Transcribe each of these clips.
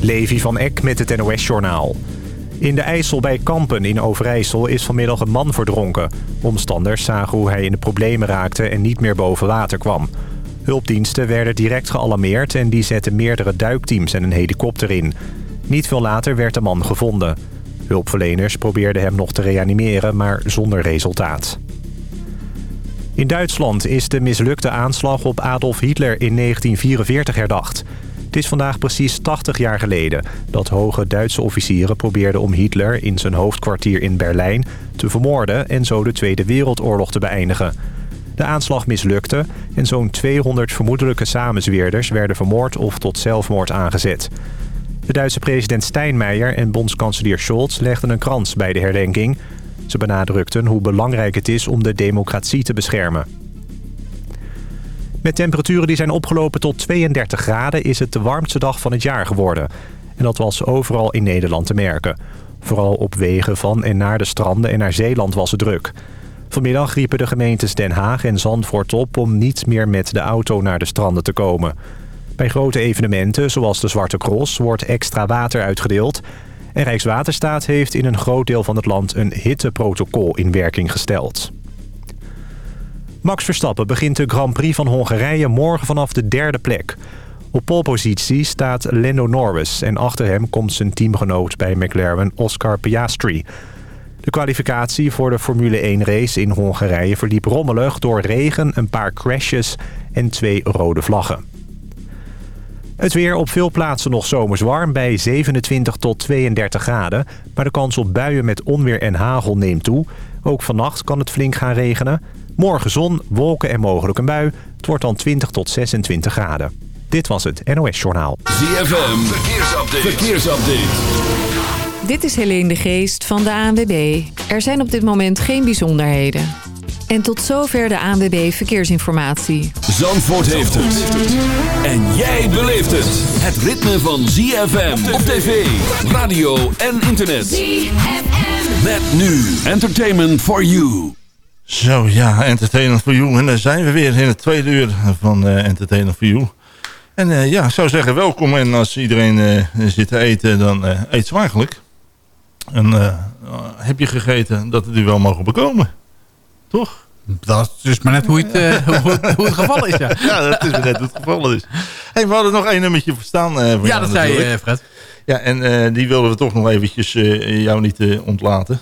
Levi van Eck met het NOS-journaal. In de IJssel bij Kampen in Overijssel is vanmiddag een man verdronken. Omstanders zagen hoe hij in de problemen raakte en niet meer boven water kwam. Hulpdiensten werden direct gealarmeerd en die zetten meerdere duikteams en een helikopter in. Niet veel later werd de man gevonden. Hulpverleners probeerden hem nog te reanimeren, maar zonder resultaat. In Duitsland is de mislukte aanslag op Adolf Hitler in 1944 herdacht. Het is vandaag precies 80 jaar geleden dat hoge Duitse officieren probeerden om Hitler in zijn hoofdkwartier in Berlijn te vermoorden en zo de Tweede Wereldoorlog te beëindigen. De aanslag mislukte en zo'n 200 vermoedelijke samenzweerders werden vermoord of tot zelfmoord aangezet. De Duitse president Steinmeier en bondskanselier Scholz legden een krans bij de herdenking. Ze benadrukten hoe belangrijk het is om de democratie te beschermen. Met temperaturen die zijn opgelopen tot 32 graden is het de warmste dag van het jaar geworden. En dat was overal in Nederland te merken. Vooral op wegen van en naar de stranden en naar Zeeland was het druk. Vanmiddag riepen de gemeentes Den Haag en Zandvoort op om niet meer met de auto naar de stranden te komen. Bij grote evenementen, zoals de Zwarte Cross, wordt extra water uitgedeeld. En Rijkswaterstaat heeft in een groot deel van het land een hitteprotocol in werking gesteld. Max Verstappen begint de Grand Prix van Hongarije morgen vanaf de derde plek. Op polepositie staat Lando Norris en achter hem komt zijn teamgenoot bij McLaren Oscar Piastri. De kwalificatie voor de Formule 1-race in Hongarije verliep rommelig door regen, een paar crashes en twee rode vlaggen. Het weer op veel plaatsen nog zomers warm bij 27 tot 32 graden. Maar de kans op buien met onweer en hagel neemt toe. Ook vannacht kan het flink gaan regenen. Morgen zon, wolken en mogelijk een bui. Het wordt dan 20 tot 26 graden. Dit was het NOS Journaal. ZFM, verkeersupdate. verkeersupdate. Dit is Helene de Geest van de ANWB. Er zijn op dit moment geen bijzonderheden. En tot zover de ANWB Verkeersinformatie. Zandvoort heeft het. En jij beleeft het. Het ritme van ZFM op tv, radio en internet. ZFM. Met nu Entertainment for You. Zo ja, Entertainment for You. En daar zijn we weer in het tweede uur van uh, Entertainment for You. En uh, ja, ik zou zeggen welkom. En als iedereen uh, zit te eten, dan eet smakelijk. En heb je gegeten dat het u wel mogen bekomen? Toch? Dat is maar net hoe het, hoe, hoe, het geval is, ja. ja, dat is maar net hoe het geval is. Hey, we hadden nog één nummertje verstaan. Uh, ja, dat zei je, Fred. Ja, en die wilden we toch nog eventjes jou niet ontlaten.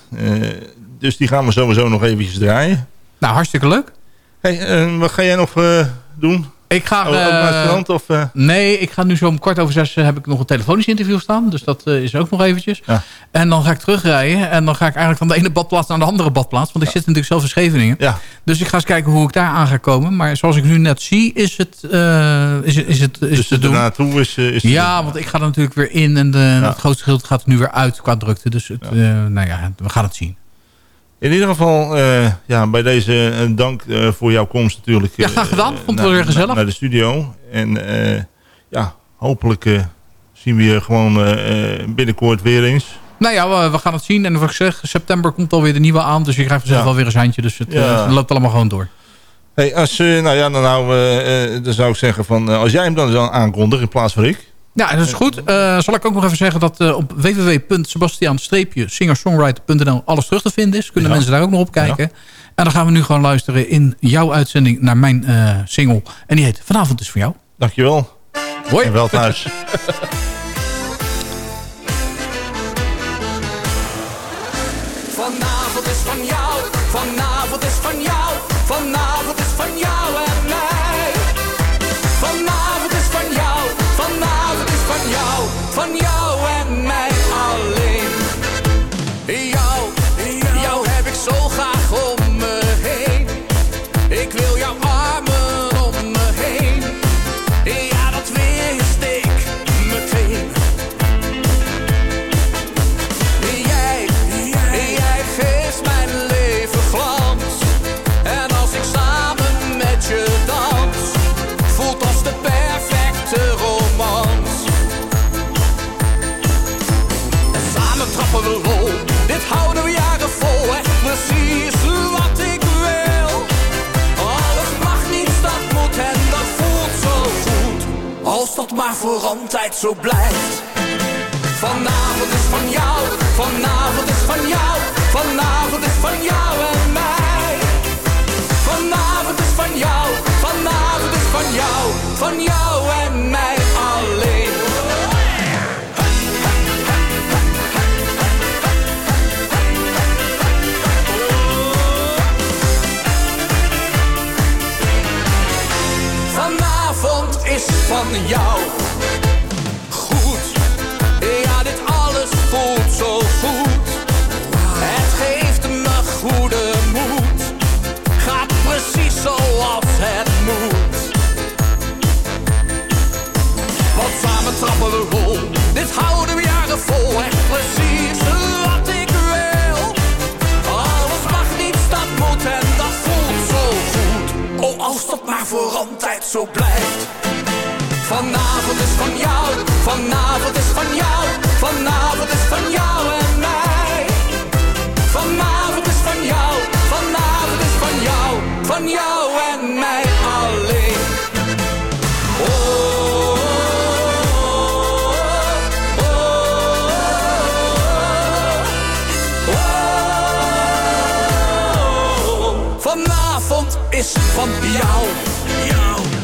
Dus die gaan we sowieso nog eventjes draaien. Nou, hartstikke leuk. Hey, wat ga jij nog doen? Ik ga... Oh, naar het strand, of. Nee, ik ga nu zo om kwart over zes heb ik nog een telefonisch interview staan. Dus dat is ook nog eventjes. Ja. En dan ga ik terugrijden. En dan ga ik eigenlijk van de ene badplaats naar de andere badplaats. Want ik zit natuurlijk zelf in Scheveningen. Ja. Dus ik ga eens kijken hoe ik daar aan ga komen. Maar zoals ik nu net zie, is het, is, is het is dus te doen. naartoe is, is Ja, want ik ga er natuurlijk weer in. En de, het grootste gedeelte gaat er nu weer uit qua drukte. Dus het, nou ja, we gaan het zien. In ieder geval, uh, ja, bij deze uh, dank uh, voor jouw komst natuurlijk. Ja, graag gedaan. Vond het wel weer gezellig. Naar de studio. En ja, hopelijk zien we je gewoon binnenkort weer eens. Nou ja, we, we, gaan het zien. En wat ik zeg, september komt alweer de nieuwe aan. Dus je krijgt vanzelf ja. wel weer een handje. Dus het ja. loopt allemaal gewoon door. Hey, als, nou ja, dan, nou, dan zou ik zeggen van, als jij hem dan aankondigt in plaats van ik. Ja, dat is goed. Uh, zal ik ook nog even zeggen dat uh, op www.sebastiaan-singer-songwriter.nl alles terug te vinden is. Kunnen ja. mensen daar ook nog op kijken. Ja. En dan gaan we nu gewoon luisteren in jouw uitzending naar mijn uh, single. En die heet Vanavond is voor jou. Dankjewel. Hoi. En wel thuis. Vanavond is van jou. Vanavond is van jou. Maar voor altijd zo blijft. Vanavond is van jou, vanavond is van jou, vanavond is van jou en mij. Vanavond is van jou, vanavond is van jou, van jou zo blijft. Vanavond is van jou, vanavond is van jou, vanavond is van jou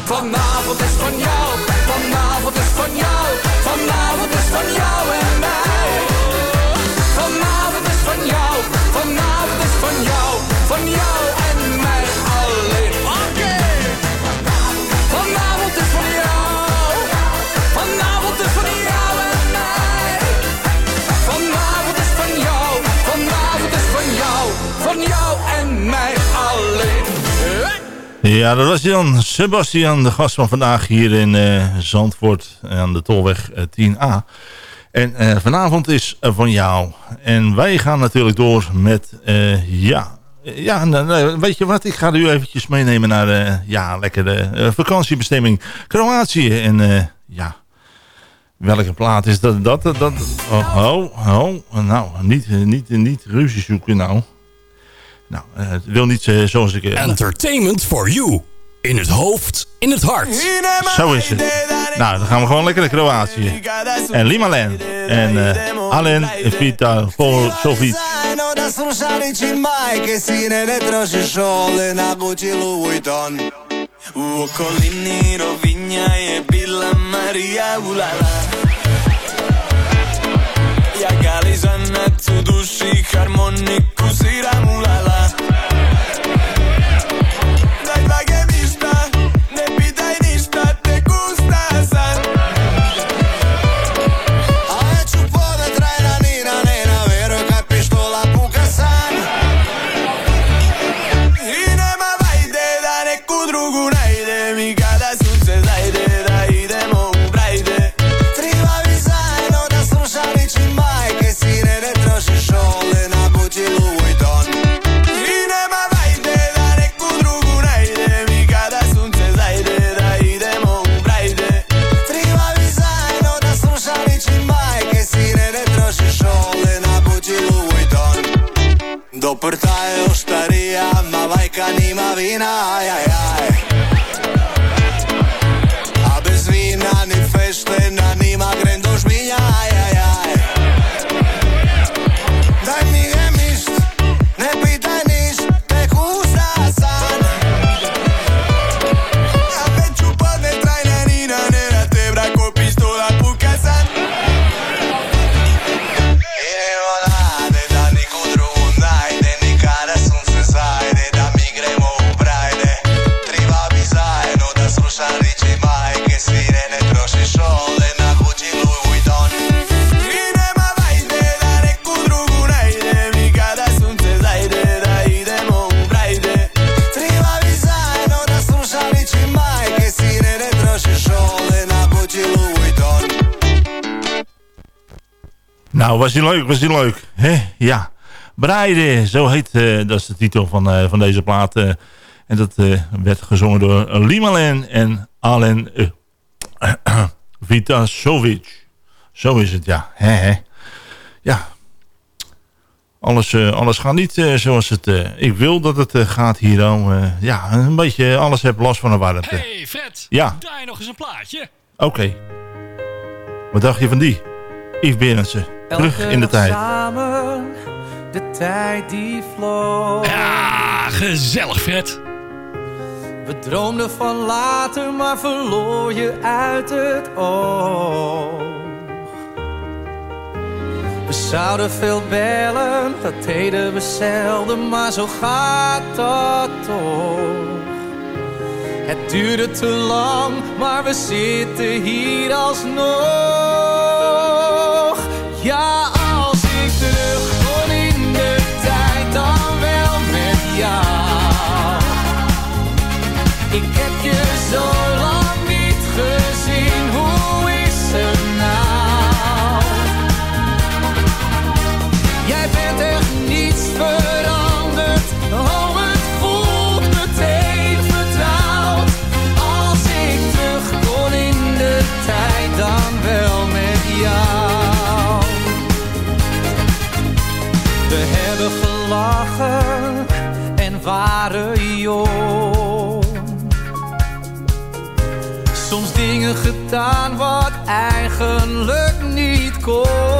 Vanavond is van jou. Vanavond is van jou. Vanavond is van jou Ja, dat was dan Sebastian, de gast van vandaag hier in eh, Zandvoort aan de Tolweg eh, 10A. En eh, vanavond is van jou. En wij gaan natuurlijk door met, eh, ja, ja nou, nou, weet je wat, ik ga u eventjes meenemen naar, eh, ja, lekkere eh, vakantiebestemming Kroatië. En eh, ja, welke plaat is dat? dat, dat, oh, oh, nou, niet, eh, niet, niet ruzie zoeken nou. Nou, eh, het wil niet eh, zoals ik... eh, Entertainment for you. In het hoofd, in het hart. Zo is het. Nou, dan gaan we gewoon lekker naar Kroatië. En Limalen. En eh Alen Vita Sovic. Zajedno da slušalići majke sine ne trošiš ole na Gucci Louis Vuitton U okolini rovinja je bila Marija ulala Ja galizanac u duši harmoniku sviram ulala saying, I, I. Nou, was die leuk, was die leuk. hè? Ja. Breiden, zo heet, eh, dat is de titel van, eh, van deze plaat. Eh. En dat werd gezongen door Limalen en Alen Vitasovic. Zo is het, ja. He, he. Ja. Alles, alles gaat niet zoals het... ik wil dat het gaat hier ja, een beetje alles heb last van de warmte. hey Fred, ja. Daar nog eens een plaatje. Oké. Wat dacht je van die? Yves Berensen. Terug in de tijd. Samen, de tijd die vloog. Ja, gezellig Fred. We droomden van later, maar verloor je uit het oog. We zouden veel bellen, dat deden we zelden, maar zo gaat dat toch. Het duurde te lang, maar we zitten hier alsnog. Ja. dingen gedaan wat eigenlijk niet kon.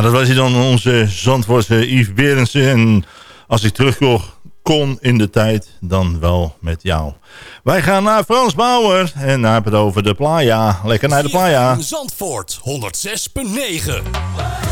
Nou, dat was hij dan, onze Zandvoortse Yves Berensen. En als ik terug kon in de tijd, dan wel met jou. Wij gaan naar Frans Bauer en hebben het over de playa. Lekker naar de playa. Zandvoort 106.9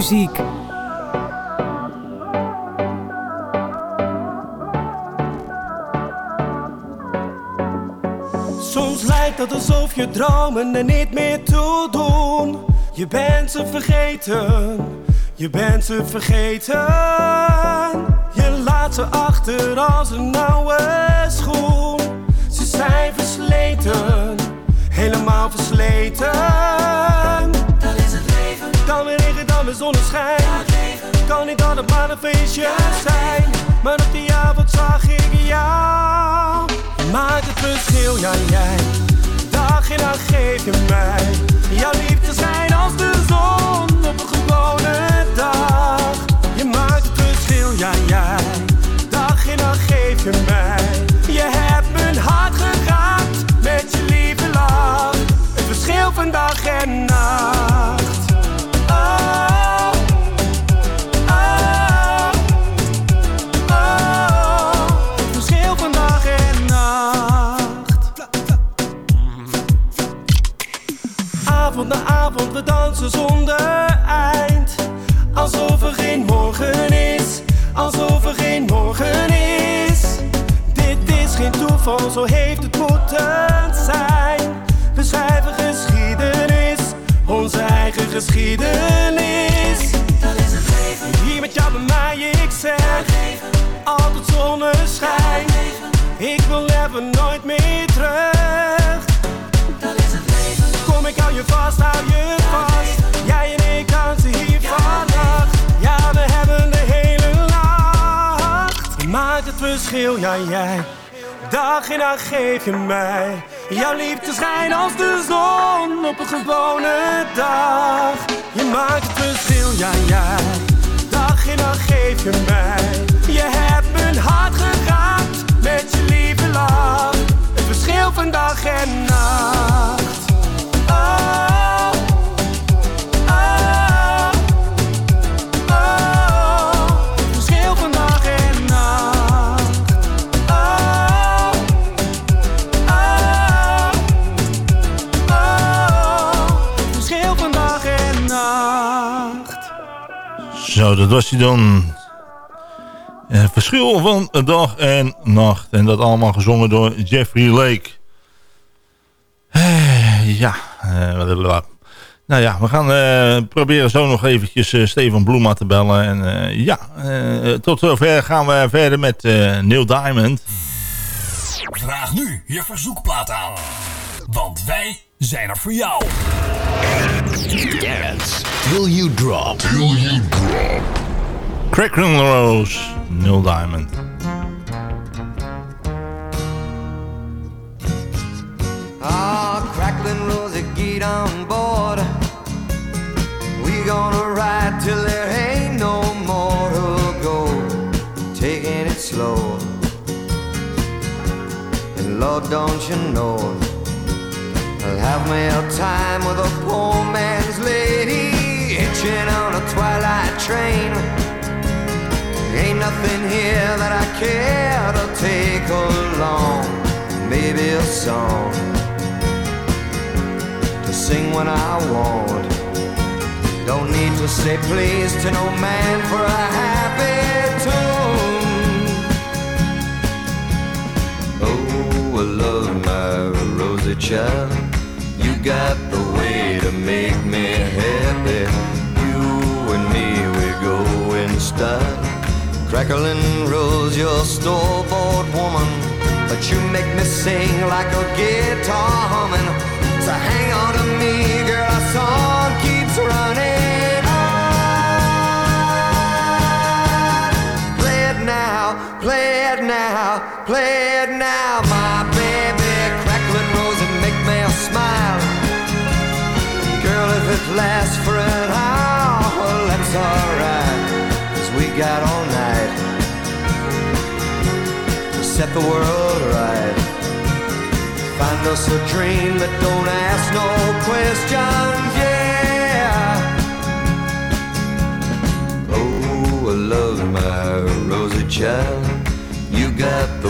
muziek. Soms lijkt het alsof je dromen er niet meer toe doen. Je bent ze vergeten, je bent ze vergeten. Je laat ze achter als een nauwe schoen. Ze zijn versleten, helemaal versleten. Zonneschijn. Kan niet altijd maar een feestje zijn. Maar op die avond zag ik jou. Maakt het verschil, ja jij. Dag in dag geef je mij. Jouw liefde zijn als de zon op een gewone dag. Je maakt het verschil, ja jij. Dag in dag geef je mij. Je hebt mijn hart geraakt met je lieve lach. Het verschil van dag en zo heeft het moeten zijn. We schrijven geschiedenis, onze eigen geschiedenis. Dat is het leven. Hier met jou bij mij, ik zeg. Altijd zonneschijn. Ik wil even nooit meer terug. Dat is het leven. Kom, ik hou je vast, hou je vast. Jij en ik dansen hier vannacht. Ja, we hebben de hele nacht. Maakt het verschil, ja jij. Dag in dag geef je mij. Jouw liefde schijnt als de zon op een gewone dag. Je maakt het verschil, ja jij. Dag in dag geef je mij. Je hebt mijn hart geraakt met je lieve lach. Het verschil van dag en nacht. Oh, Zo, dat was hij dan. Eh, verschil van dag en nacht. En dat allemaal gezongen door Jeffrey Lake. Eh, ja, eh, nou ja, we gaan eh, proberen zo nog eventjes eh, Stefan Bloema te bellen. En ja, tot zover gaan we verder met Neil Diamond. Vraag nu je verzoekplaat aan. Want wij zijn er voor jou. Till you drop. Till you drop. Crackling Rose, Neil Diamond. Ah, crackling Rosie, get on board. We gonna ride till there ain't no more to go. Taking it slow. And Lord, don't you know, I'll have a time with a poor lady, on a twilight train. Ain't nothing here that I care to take along. Maybe a song to sing when I want. Don't need to say please to no man for a happy tune. Oh, I love my rosy child. You got the way to make me happy. We go in style. Crackling rose, your store-bought woman. But you make me sing like a guitar humming. So hang on to me, girl, our song keeps running on. Play it now, play it now, play it now, my baby. Crackling rose and make me smile. Girl, if it lasts for an hour, that's alright. Cause we got all night to set the world right. Find us a dream that don't ask no questions, yeah. Oh, I love my rosy child. You got the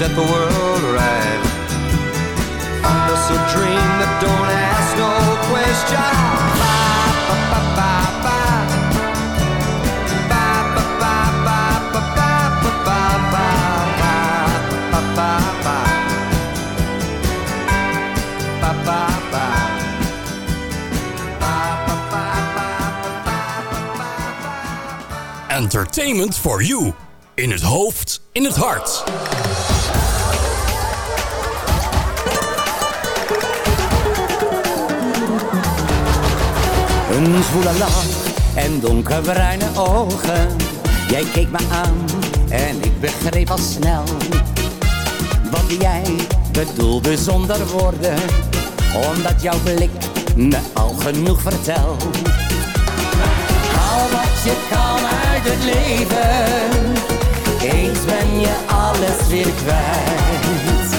set the world right. Find us a dream that don't ask no question. Bye, bye, bye, bye. Entertainment for you. In het hoofd, in het hart. Een zwoele lach en donkerbruine ogen. Jij keek me aan en ik begreep al snel. Wat jij bedoelde zonder woorden. Omdat jouw blik me al genoeg vertelt. Haal wat je kan uit het leven. Eens ben je alles weer kwijt.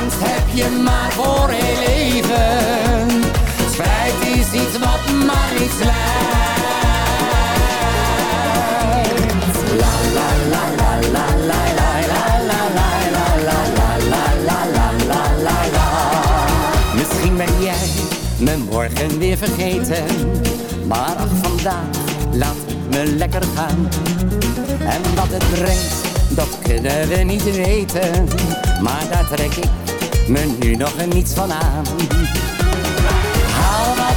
Angst heb je maar voor heel leven. Spijt is iets wat maar la la la la la la la la la la la la la la la la la la Misschien ben jij me morgen weer vergeten. Maar ach, vandaag laat me lekker gaan. En wat het brengt, dat kunnen we niet weten. Maar daar trek ik me nu nog niets van aan.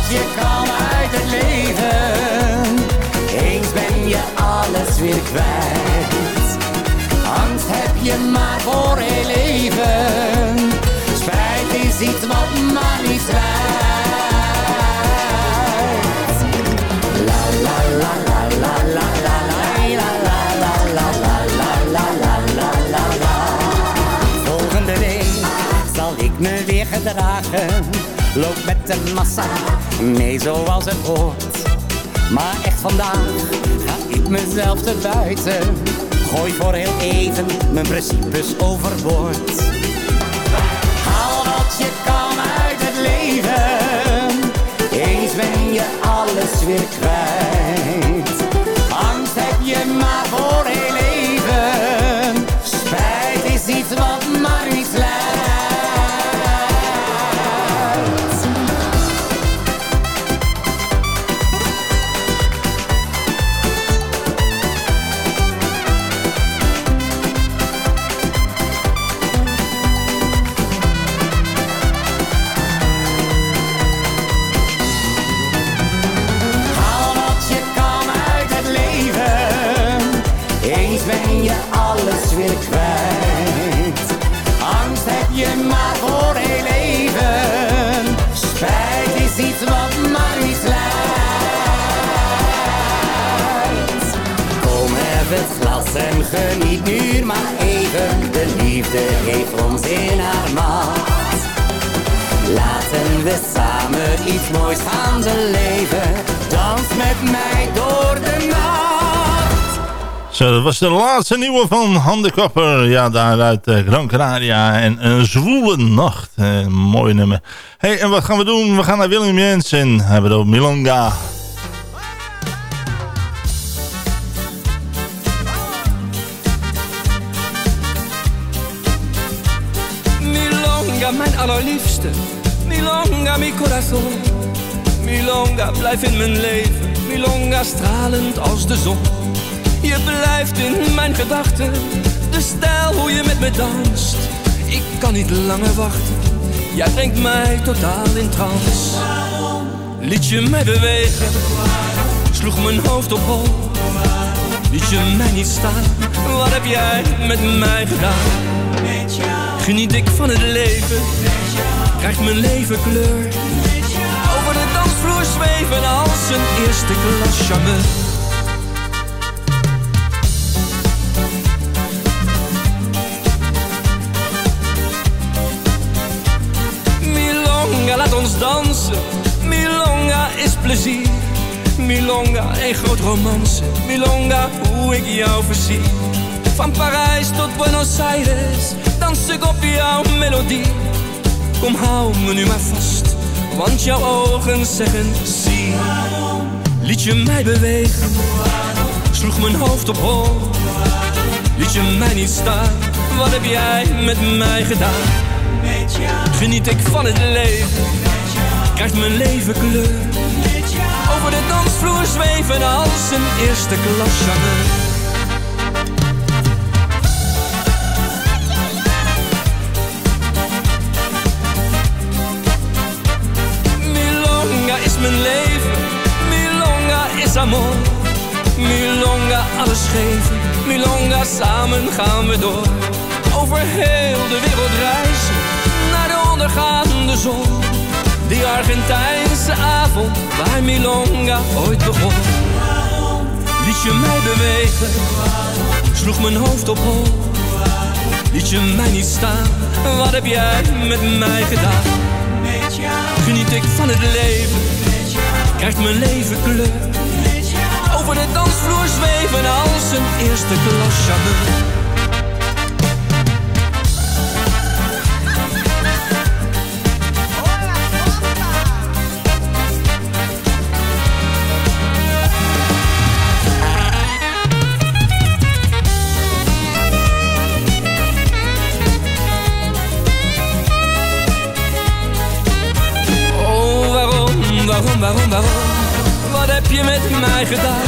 Je kan uit het leven. Eens ben je alles weer kwijt. Angst heb je maar voor heel leven. Spijt is iets wat maar niet la la la la la la la la la la la la la la la la Volgende week zal ik me weer gedragen. Loop met de massa, mee zoals het hoort. Maar echt vandaag ga ik mezelf te buiten. Gooi voor heel even mijn principes overboord. Haal wat je kan uit het leven. Eens ben je alles weer kwijt. Geniet nu maar even. De liefde heeft ons in haar macht. Laten we samen iets moois gaan beleven. Dans met mij door de nacht. Zo, dat was de laatste nieuwe van Handekapper. Ja, daar uit eh, Gran Canaria. En een zwoele nacht. Eh, mooi nummer. hey, en wat gaan we doen? We gaan naar Willem Jensen. Hebben we Milonga. Mijn allerliefste. Milonga, mi corazon. Milonga, blijf in mijn leven. Milonga, stralend als de zon. Je blijft in mijn gedachten. De stijl hoe je met me danst. Ik kan niet langer wachten. Jij brengt mij totaal in trance. Liet je mij bewegen. Sloeg mijn hoofd op hol. Liet je mij niet staan, wat heb jij met mij gedaan? Met jou. Geniet ik van het leven, krijgt mijn leven kleur. Over de dansvloer zweven als een eerste klas Milonga, laat ons dansen. Milonga is plezier. Milonga, een groot romance. Milonga, hoe ik jou verzie. Van Parijs tot Buenos Aires, dans ik op jouw melodie. Kom, hou me nu maar vast, want jouw ogen zeggen zie. Liet je mij bewegen, sloeg mijn hoofd op hol. Liet je mij niet staan, wat heb jij met mij gedaan? Geniet ik van het leven, krijgt mijn leven kleur. Over de dansvloer zweven als een eerste klas. Milonga is mijn leven, Milonga is amor. Milonga alles geven, Milonga samen gaan we door. Over heel de wereld reizen, naar de ondergaande zon. Die Argentijnse avond, waar Milonga ooit begon. Liet je mij bewegen, sloeg mijn hoofd op hol. Liet je mij niet staan, wat heb jij met mij gedaan? Geniet ik van het leven, krijgt mijn leven kleur. Over de dansvloer zweven als een eerste klas chaneur. Waarom, waarom? Wat heb je met mij gedaan?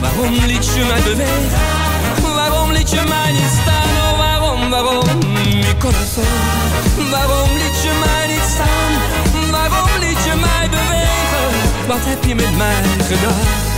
Waarom liet je mij bewegen? Waarom liet je mij niet staan? Oh, waarom, waarom, mi corazón? Waarom liet je mij niet staan? Waarom liet je mij bewegen? Wat heb je met mij gedaan?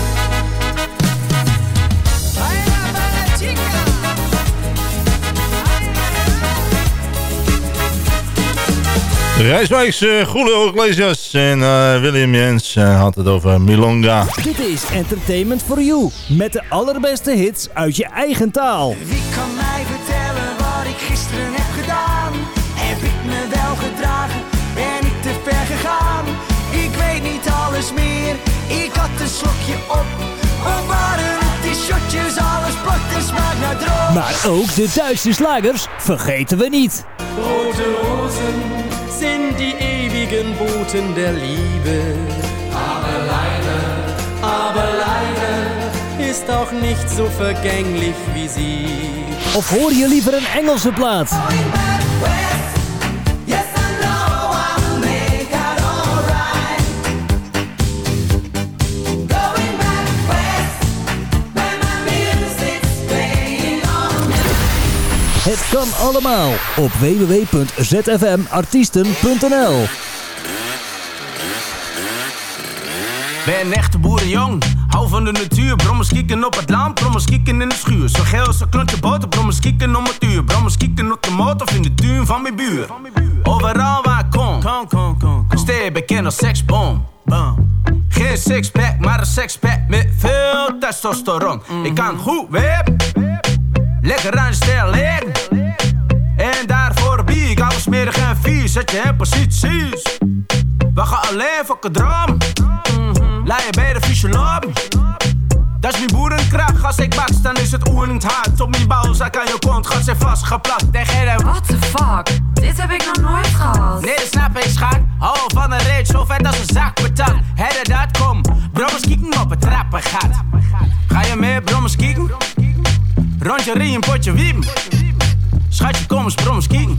Rijswijks, uh, Julio Iglesias en eh, William Jens eh, had het over Milonga. Dit is Entertainment for You. Met de allerbeste hits uit je eigen taal. Wie kan mij vertellen wat ik gisteren heb gedaan? Heb ik me wel gedragen? Ben ik te ver gegaan? Ik weet niet alles meer. Ik had een slokje op. Of waren die shotjes? Alles plakt en smaakt naar droog. Maar ook de Duitse slagers vergeten we niet. Rote Rosen sind die ewigen Boten der Liebe. Aber leider, aber leider ist auch nicht so vergänglich wie sie. Of hoor je liever een Engelse plaat? Kan allemaal op www.zfmartiesten.nl Ben een echte boerenjong, hou van de natuur. Brommers kieken op het land, brommers kieken in de schuur. Zo geel als een klontje boter, brommers kieken om het uur. Brommers kieken op de motor of in de tuin van mijn buur. Overal waar ik kom, kom, kom, kom, bekend als seksbom. Bam. Geen sixpack, maar een sexpack met veel testosteron. Ik kan goed wip, lekker aan de stijl smerig en vies. Zet je in posities. We gaan alleen voor droom. Laat je bij de fysioloog. Dat is mijn boerenkracht. Als ik baks, dan is het oerend hard. Op mijn balzak aan je kont gaat ze vastgeplakt. Tegen de... What the fuck? Dit heb ik nog nooit gehad. Nee, dat snap ik, schat. Hou van een reet zo vet als een zak patat. Hedde dat, kom. Brommers kieken op het trappengat. Ga je mee, brommers kieken? Rondje riem, potje wiem. Schatje, kom eens, brommers kieken.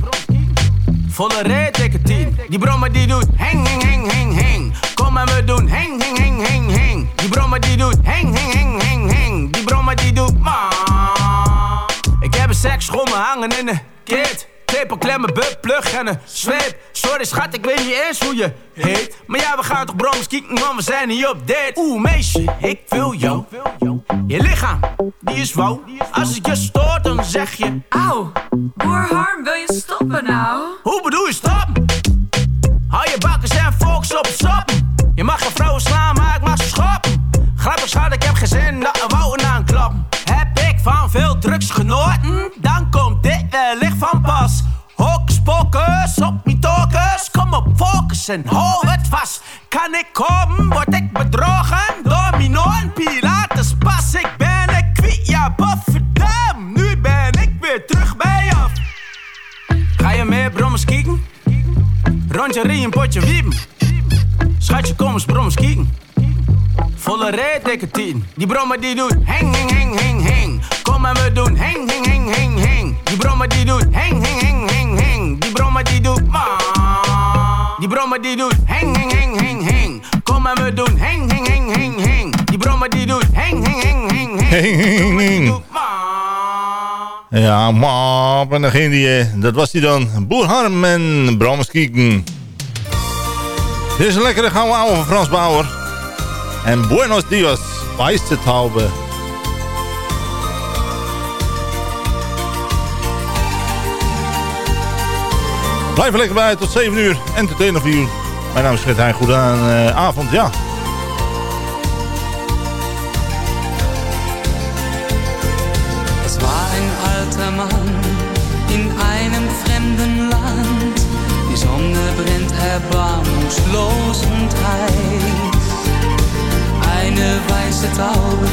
Volle reet, tegen tien. Die brommer die doet heng, heng, heng, heng, heng. Kom en we doen heng, heng, heng, heng, heng. Die brommer die doet heng, heng, heng, heng, heng. Die brommer die doet ma. Ik heb een seksschommel hangen in de kit. Tepel, klemmen, bup, plug en een zweep. Sorry schat, ik weet niet eens hoe je heet. Maar ja, we gaan toch brommers kieken, want we zijn hier op date. Oeh, meisje, ik wil jou. Je lichaam, die is wauw. Als het je stoort, dan zeg je... Auw, hoor Harm, wil je stoppen nou? Hoe bedoel je stoppen? Hou je bakkers en focus op het stoppen. Je mag geen vrouwen slaan, maar ik mag ze schoppen. Grappig schat, ik heb geen zin dat er wouden aanklappen. Heb ik van veel drugs genoten? Dan komt dit wellicht van pas. Op mijn tokens. Kom op, focus, wassen. Hou het vast. Kan ik komen, word ik bedrogen? Domino en Pilates pas. Ik ben een kwiet, ja, bofferdam. Nu ben ik weer terug bij af. Ga je mee brommers kieken? Rondje rie, potje wiepen. Schatje, kom eens brommers kieken. Volle reet, dikke tien. Die brommer die doet heng, heng, heng, heng, heng. Kom en we doen heng, heng, heng, heng, heng. Die brommer die doet heng, heng, heng, heng, heng. Die brommer die doet ma. Die brommer die doet heng, heng, heng, heng, heng. Kom en we doen heng, heng, heng, heng, heng. Die brommer die doet heng, heng, heng, heng, heng. Heng, heng, heng, heng. Ja, map. En dan ging die, eh, dat was die dan. Boer Harm en Brahms Kieken. Dit is een lekkere gouden ouwe van Frans Bauer. En Buenos Dias, Weiße Blijf er lekker bij, tot 7 uur. Entertainer voor. Mijn naam is Fred Heijn, goede uh, avond, ja. Es war ein alter Mann in einem fremden Land. Die Sonne brennt erbarmungslos und heiß. Eine weiße Taube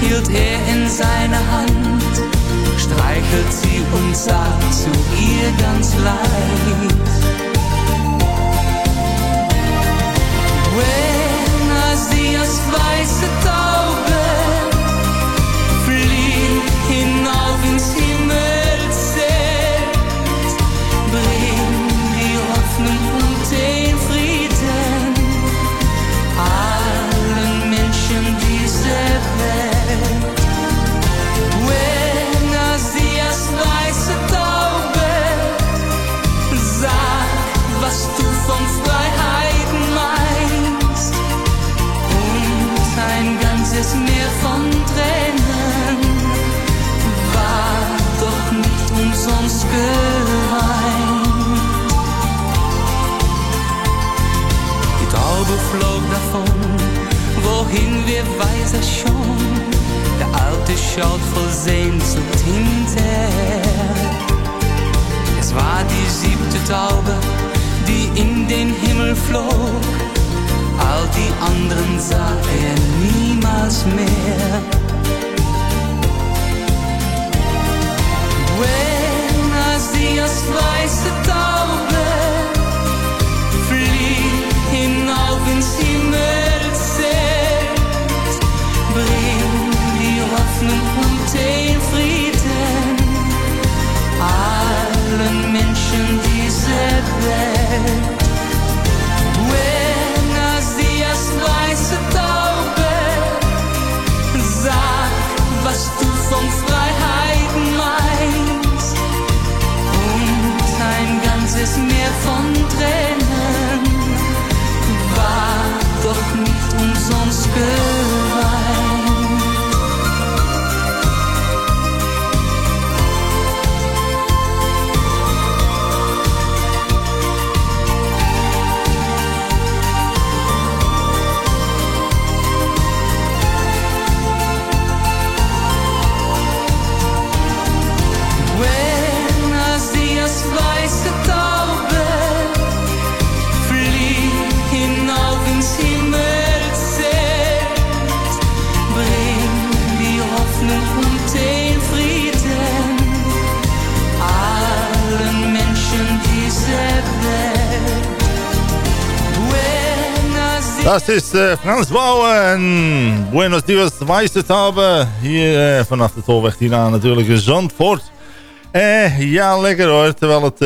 hielt er in seiner Hand, streichelt sie und sagt zu ihr ganz leis. Buenos dias, weiße Taube, geweint. Die Taube flog davon, wohin wir weiß schon. Der Alte schaut voll Sehnsucht hinterher. Es war die siebte Taube, die in den Himmel flog. All die anderen sah er niemals mehr. Dias, weiße Dat is uh, Frans Bouwen en Buenos Dias, Weiße Taube. Hier uh, vanaf de tolweg hierna natuurlijk Zandvoort. Eh, ja, lekker hoor. Terwijl het,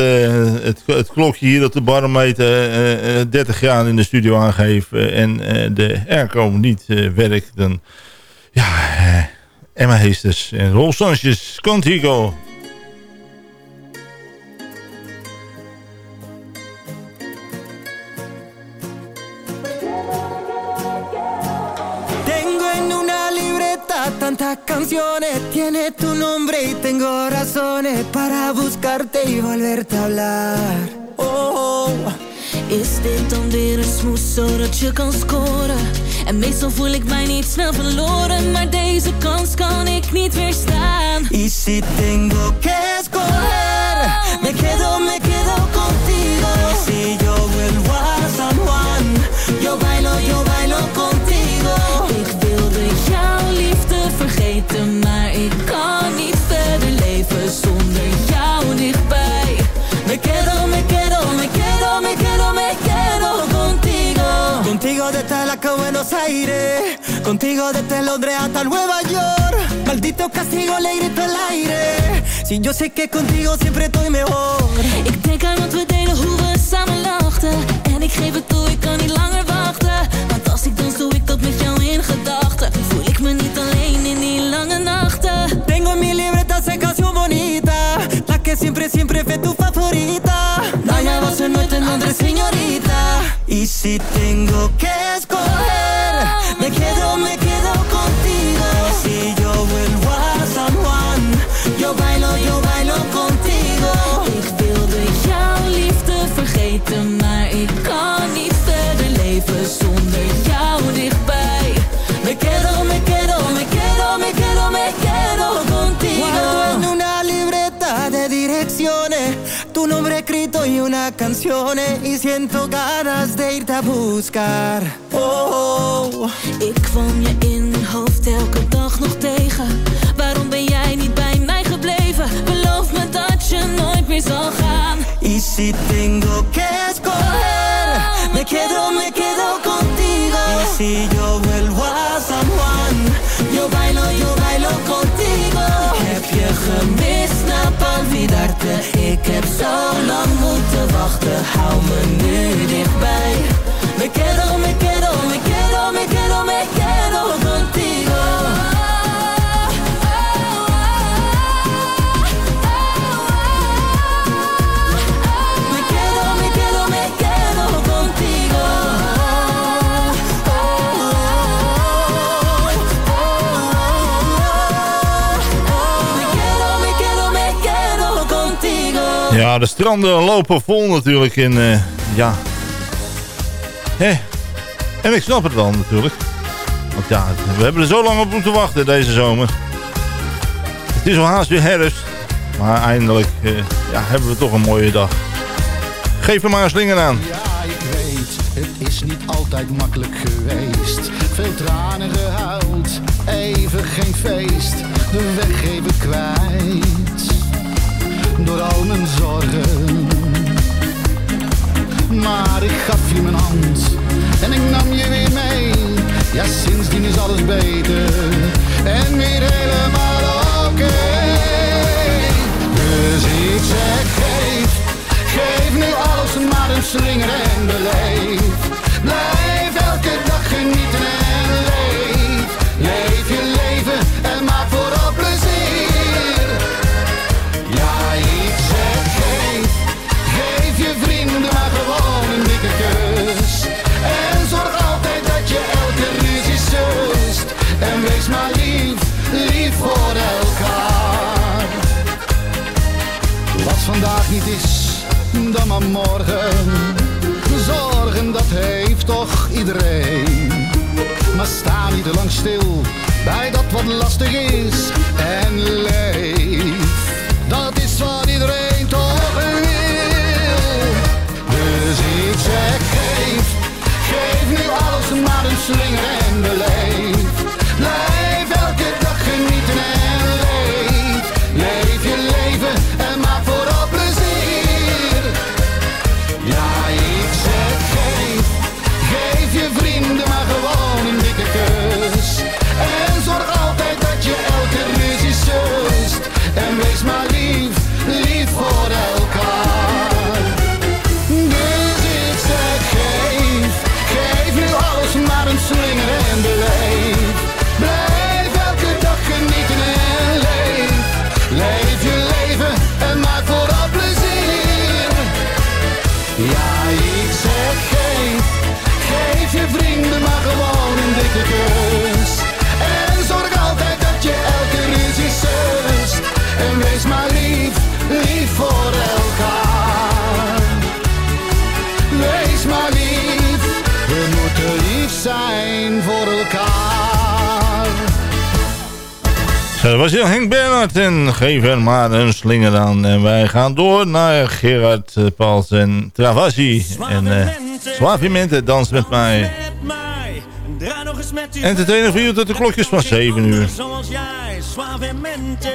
het, het, klokje hier op de barometer 30 jaar in de studio aangeeft en de airco niet werkt, dan ja, Emma Heesters en Rolf Sanchez, Contigo. Tantas canciones, tiene tu nombre y tengo razones para buscarte y volverte a hablar. Oh, Is dit dan weer een smoes zodat je kan scoren? En meestal voel ik mij niet snel verloren Maar deze kans kan ik niet weerstaan y si tengo que escoger, me quedo, me quedo contigo. Si yo Que Buenos Aires, contigo desde Londres hasta Nueva York. Maldito castigo le grito al aire. Si yo sé que contigo siempre estoy mejor. Ik denk aan wat we deden, hoe we samen lachten. En ik geef het toe, ik kan niet langer wachten. Want als ik dans, doe ik dat met jou in gedachten. Voel ik me niet alleen in die lange nachten. Tengo en mi libreta esa canción bonita, la que siempre, siempre fue tu favorita. Allá vas a en Londres, señorita. Y si tengo que escoger, canción y siento ganas de irte a buscar. Oh, oh. Ik kwam je in mijn hoofd elke dag nog tegen. Waarom ben jij niet bij mij gebleven? Beloof me dat je nooit meer zal gaan. Y si tengo que escoger, me quedo, me quedo contigo. Y si yo vuelvo a San Juan, yo bailo, yo bailo contigo. Heb je gemist, na olvidarte? Ik heb zo lang moeten wachten, hou me nu dichtbij. Ja, de stranden lopen vol natuurlijk in... eh, ja. Hé. En ik snap het wel natuurlijk. Want ja, we hebben er zo lang op moeten wachten deze zomer. Het is al haast weer herfst. Maar eindelijk eh, ja, hebben we toch een mooie dag. Geef er maar een slinger aan. Ja, ik weet, het is niet altijd makkelijk geweest. Veel tranen gehuild, even geen feest. De weg even kwijt, door al mijn zorgen. Maar ik gaf je mijn hand en ik nam je weer mee. Ja, sindsdien is alles beter en weer helemaal oké. Dus ik zeg geef, geef nu alles maar een slinger en beleef. Vandaag niet is, dan maar morgen. Zorgen, dat heeft toch iedereen. Maar sta niet te lang stil bij dat wat lastig is. En leef, dat is wat iedereen Dat was heel Henk Bernhard en geef er maar een slinger aan. En wij gaan door naar Gerard eh, Pals en Travassi. En uh, dans met mij. En Entertainer voor u tot de klokjes van 7 uur. Zoals jij, suavemente,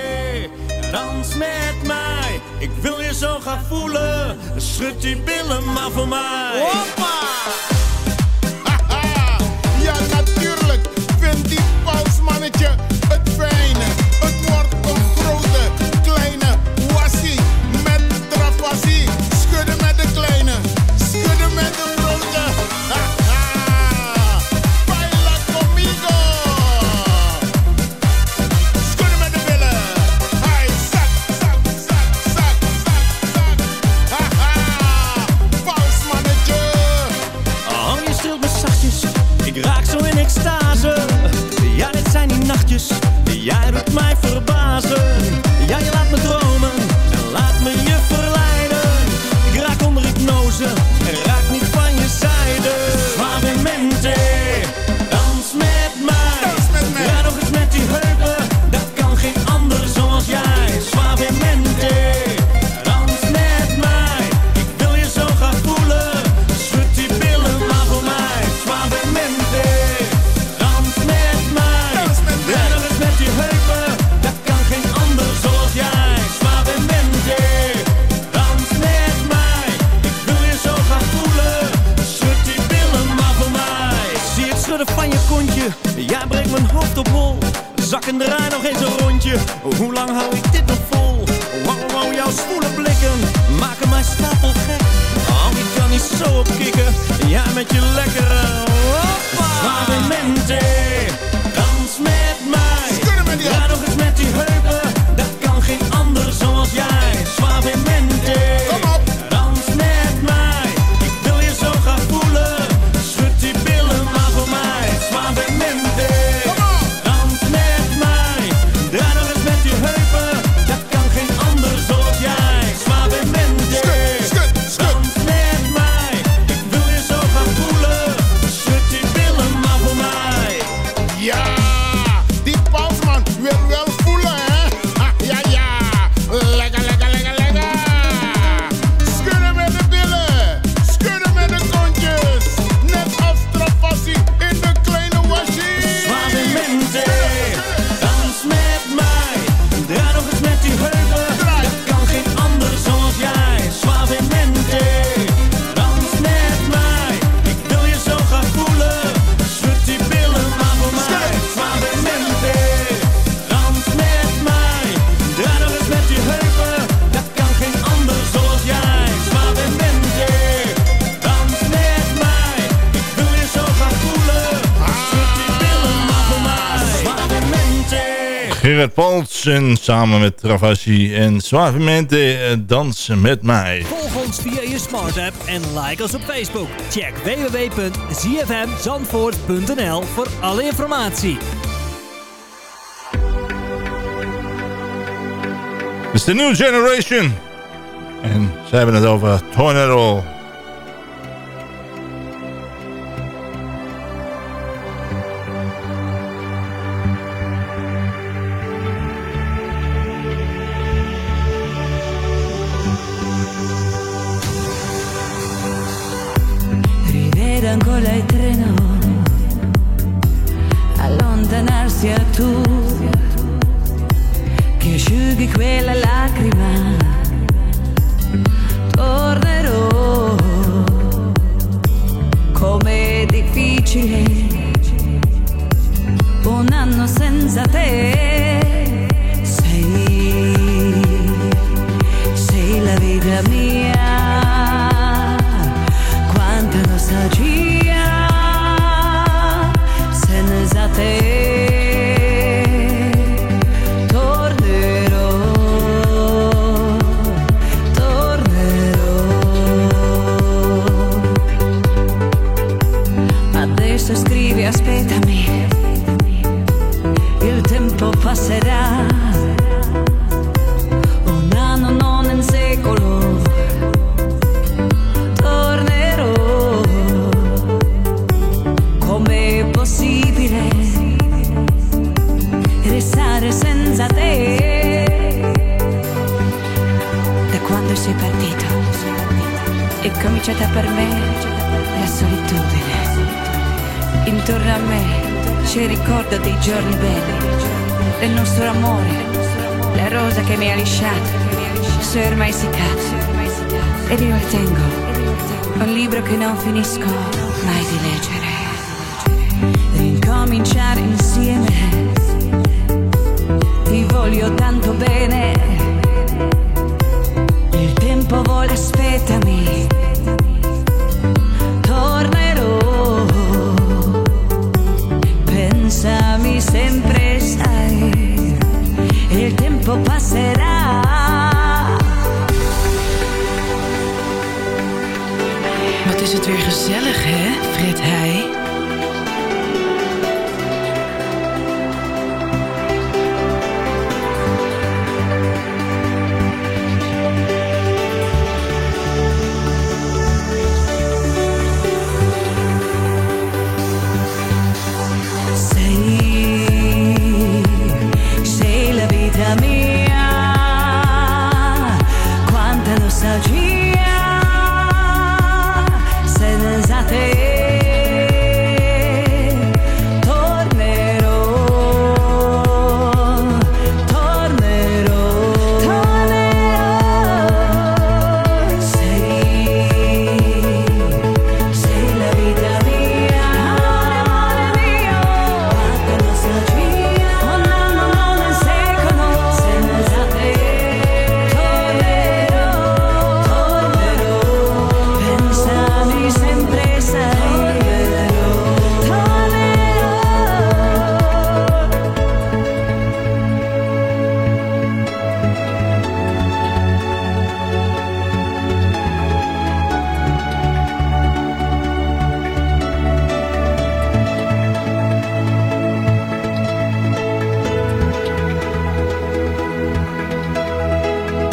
dans met mij. Ik wil je zo gaan voelen, schud die billen maar voor mij. Hoppa! Samen met Travassi en Suavemente eh, dansen met mij. Volg ons via je smart app en like ons op Facebook. Check www.zfmzandvoort.nl voor alle informatie. It's the new generation. En ze hebben het over Tornado.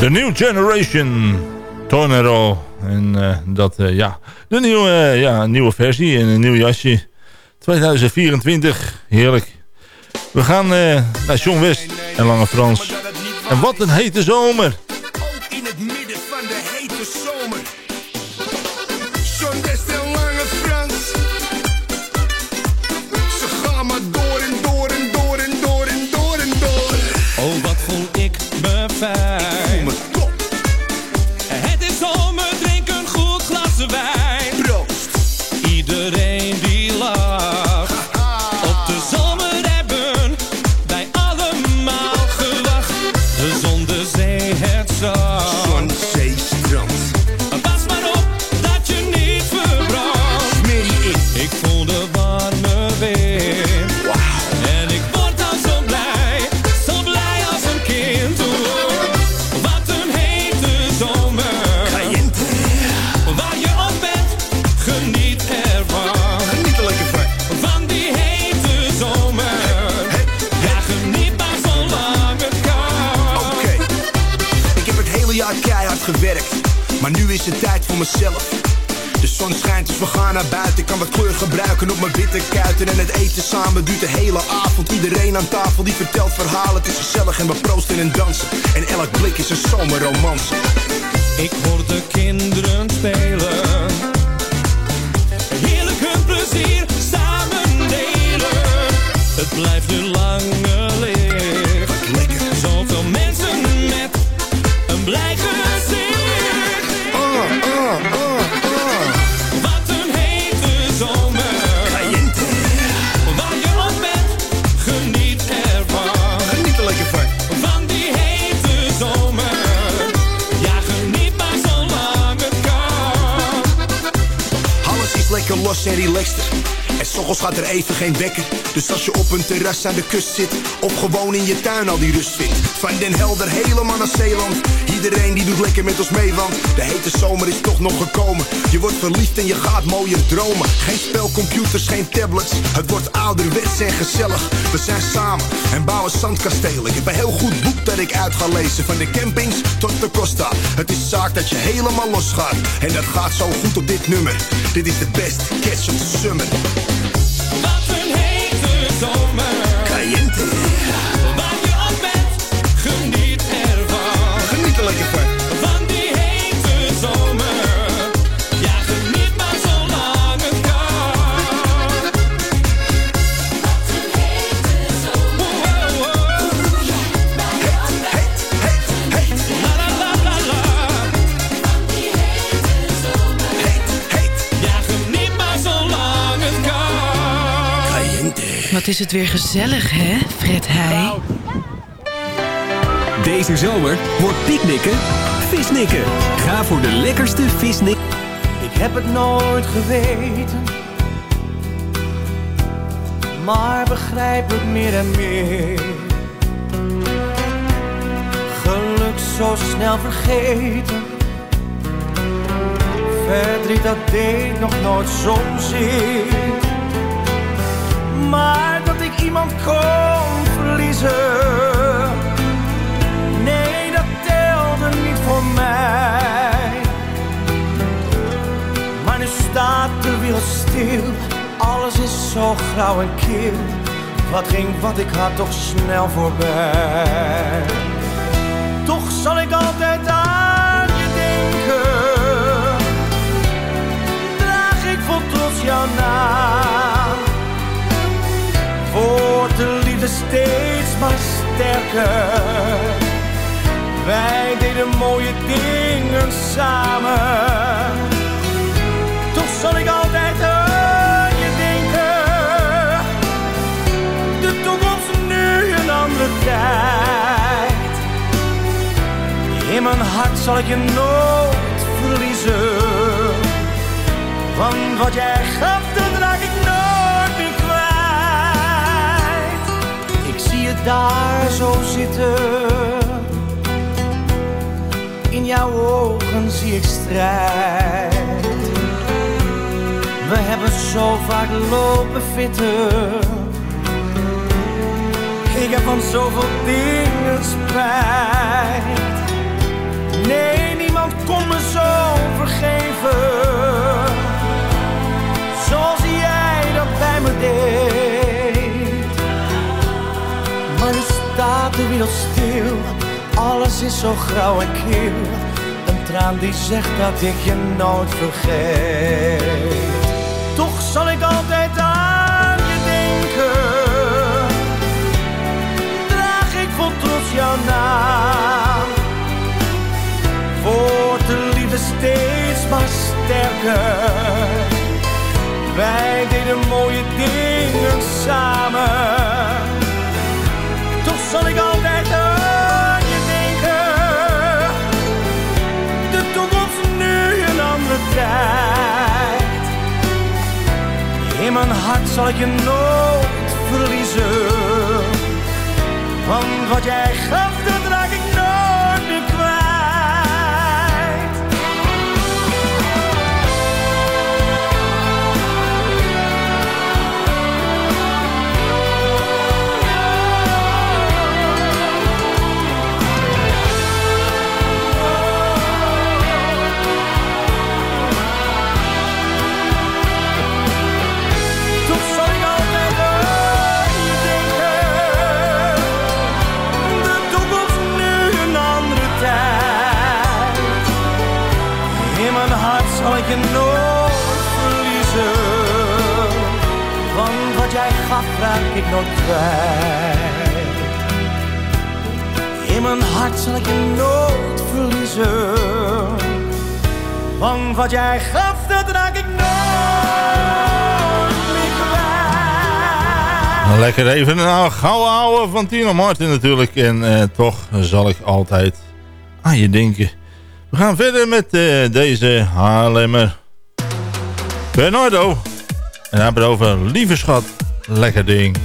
The New Generation. Tornado. En eh, dat, eh, ja, de nieuwe, eh, ja, nieuwe versie en een nieuw jasje. 2024. Heerlijk. We gaan naar John West en Lange Frans. En wat een hete zomer. Voor. De zon schijnt, dus we gaan naar buiten. Ik kan wat kleur gebruiken op mijn witte kuiten. En het eten samen duurt de hele avond. Iedereen aan tafel die vertelt verhalen. Het is gezellig en we proosten en dansen. En elk blik is een zomerromance. Ik hoor de kinderen spelen. En s'ochtends gaat er even geen wekker. Dus als je op een terras aan de kust zit, of gewoon in je tuin al die rust vindt. Van Den Helder helemaal naar Zeeland. Iedereen die doet lekker met ons mee, want de hete zomer is toch nog gekomen. Je wordt verliefd en je gaat mooier dromen. Geen spelcomputers, geen tablets. Het wordt ouderwets en gezellig. We zijn samen en bouwen zandkastelen. Ik heb een heel goed boek dat ik uit ga lezen. Van de campings tot de Costa. Het is zaak dat je helemaal losgaat. En dat gaat zo goed op dit nummer. Dit is de best catch of the summer. Is het weer gezellig, hè, Fred Heij? Deze zomer wordt picknicken visnikken. Ga voor de lekkerste visnik. Ik heb het nooit geweten, maar begrijp het meer en meer. Geluk zo snel vergeten, verdriet dat deed nog nooit zozeer. Maar dat ik iemand kon verliezen, nee dat telde niet voor mij. Maar nu staat de wereld stil, alles is zo grauw en kil. Wat ging wat ik had toch snel voorbij. Toch zal ik altijd aan je denken. Draag ik vol trots jouw naam. Wordt de liefde steeds maar sterker. Wij deden mooie dingen samen. Toch zal ik altijd aan je denken. De toekomst nu een andere tijd. In mijn hart zal ik je nooit verliezen. Want wat jij gaf, dat raak ik nooit je daar zo zitten. In jouw ogen zie ik strijd. We hebben zo vaak lopen fitten. Ik heb van zoveel dingen spijt. Nee, niemand kon me zo vergeven. Zoals jij dat bij me deed. Staat de wereld stil. Alles is zo grauw en kil. Een traan die zegt dat ik je nooit vergeet. Toch zal ik altijd aan je denken. Draag ik vol trots jouw naam. Wordt de liefde steeds maar sterker. Wij deden mooie dingen samen. Zal ik altijd aan je denken. De toekomst nu een andere tijd. In mijn hart zal ik je nooit verliezen. Want wat jij gaf, ik je nooit verliezen. Want wat jij gaf raak ik nooit kwijt. In mijn hart zal ik je nooit verliezen. Want wat jij gaf, dat raak ik nooit meer kwijt. Lekker even een gouden ouwe van Tino Martin natuurlijk. En eh, toch zal ik altijd aan je denken. We gaan verder met eh, deze Haarlemmer. Bernardo. En hij hebben het over lieve schat. Lekker ding.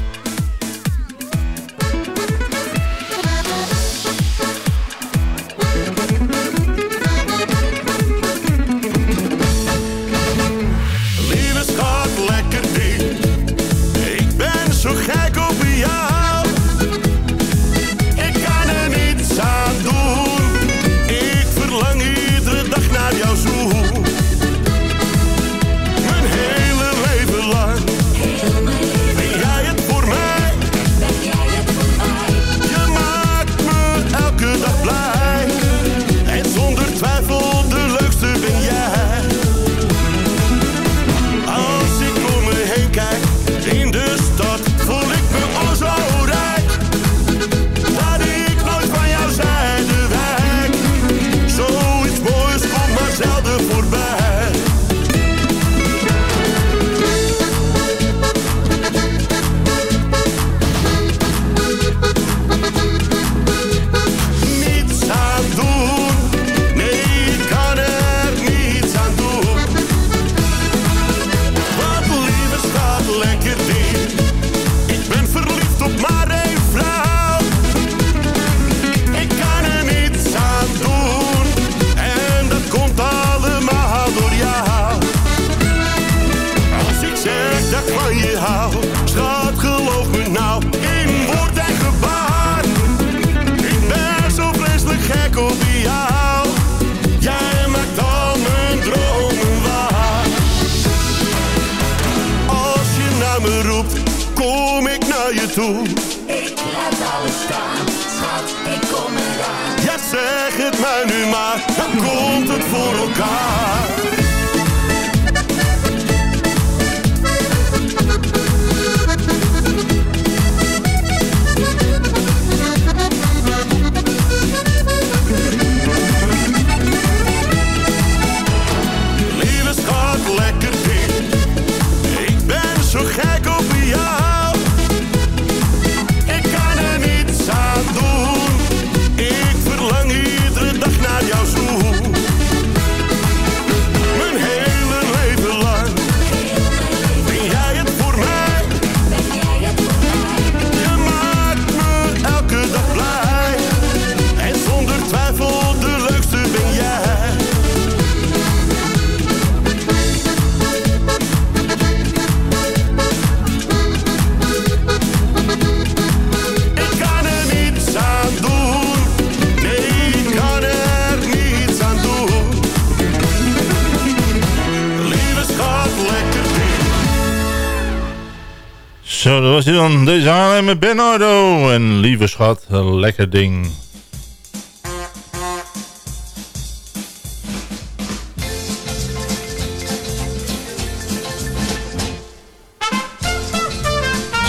Zo, dat was hij dan. Deze Haarlem met Bernardo. En lieve schat, een lekker ding.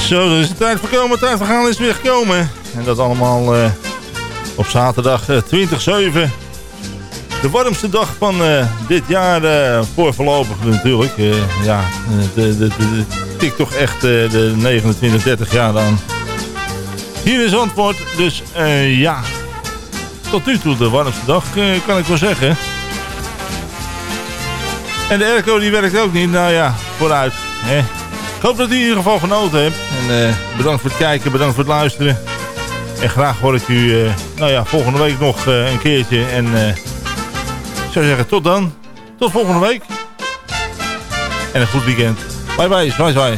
Zo, is de tijd voorkomen. Tijd voor gaan is weer gekomen. En dat allemaal eh, op zaterdag eh, 20 De warmste dag van eh, dit jaar, voor voorlopig natuurlijk. Ja, de, de, de- tikt toch echt eh, de 29, 30 jaar aan. Hier in Zandvoort, dus eh, ja, tot nu toe de warmste dag, eh, kan ik wel zeggen. En de airco die werkt ook niet, nou ja, vooruit. Hè. Ik hoop dat u in ieder geval genoten hebt. En bedankt voor het kijken, bedankt voor het luisteren. En graag hoor ik u, nou ja, volgende week nog een keertje. En ik zou zeggen, tot dan. Tot volgende week. En een goed weekend. 拜拜，帅帅，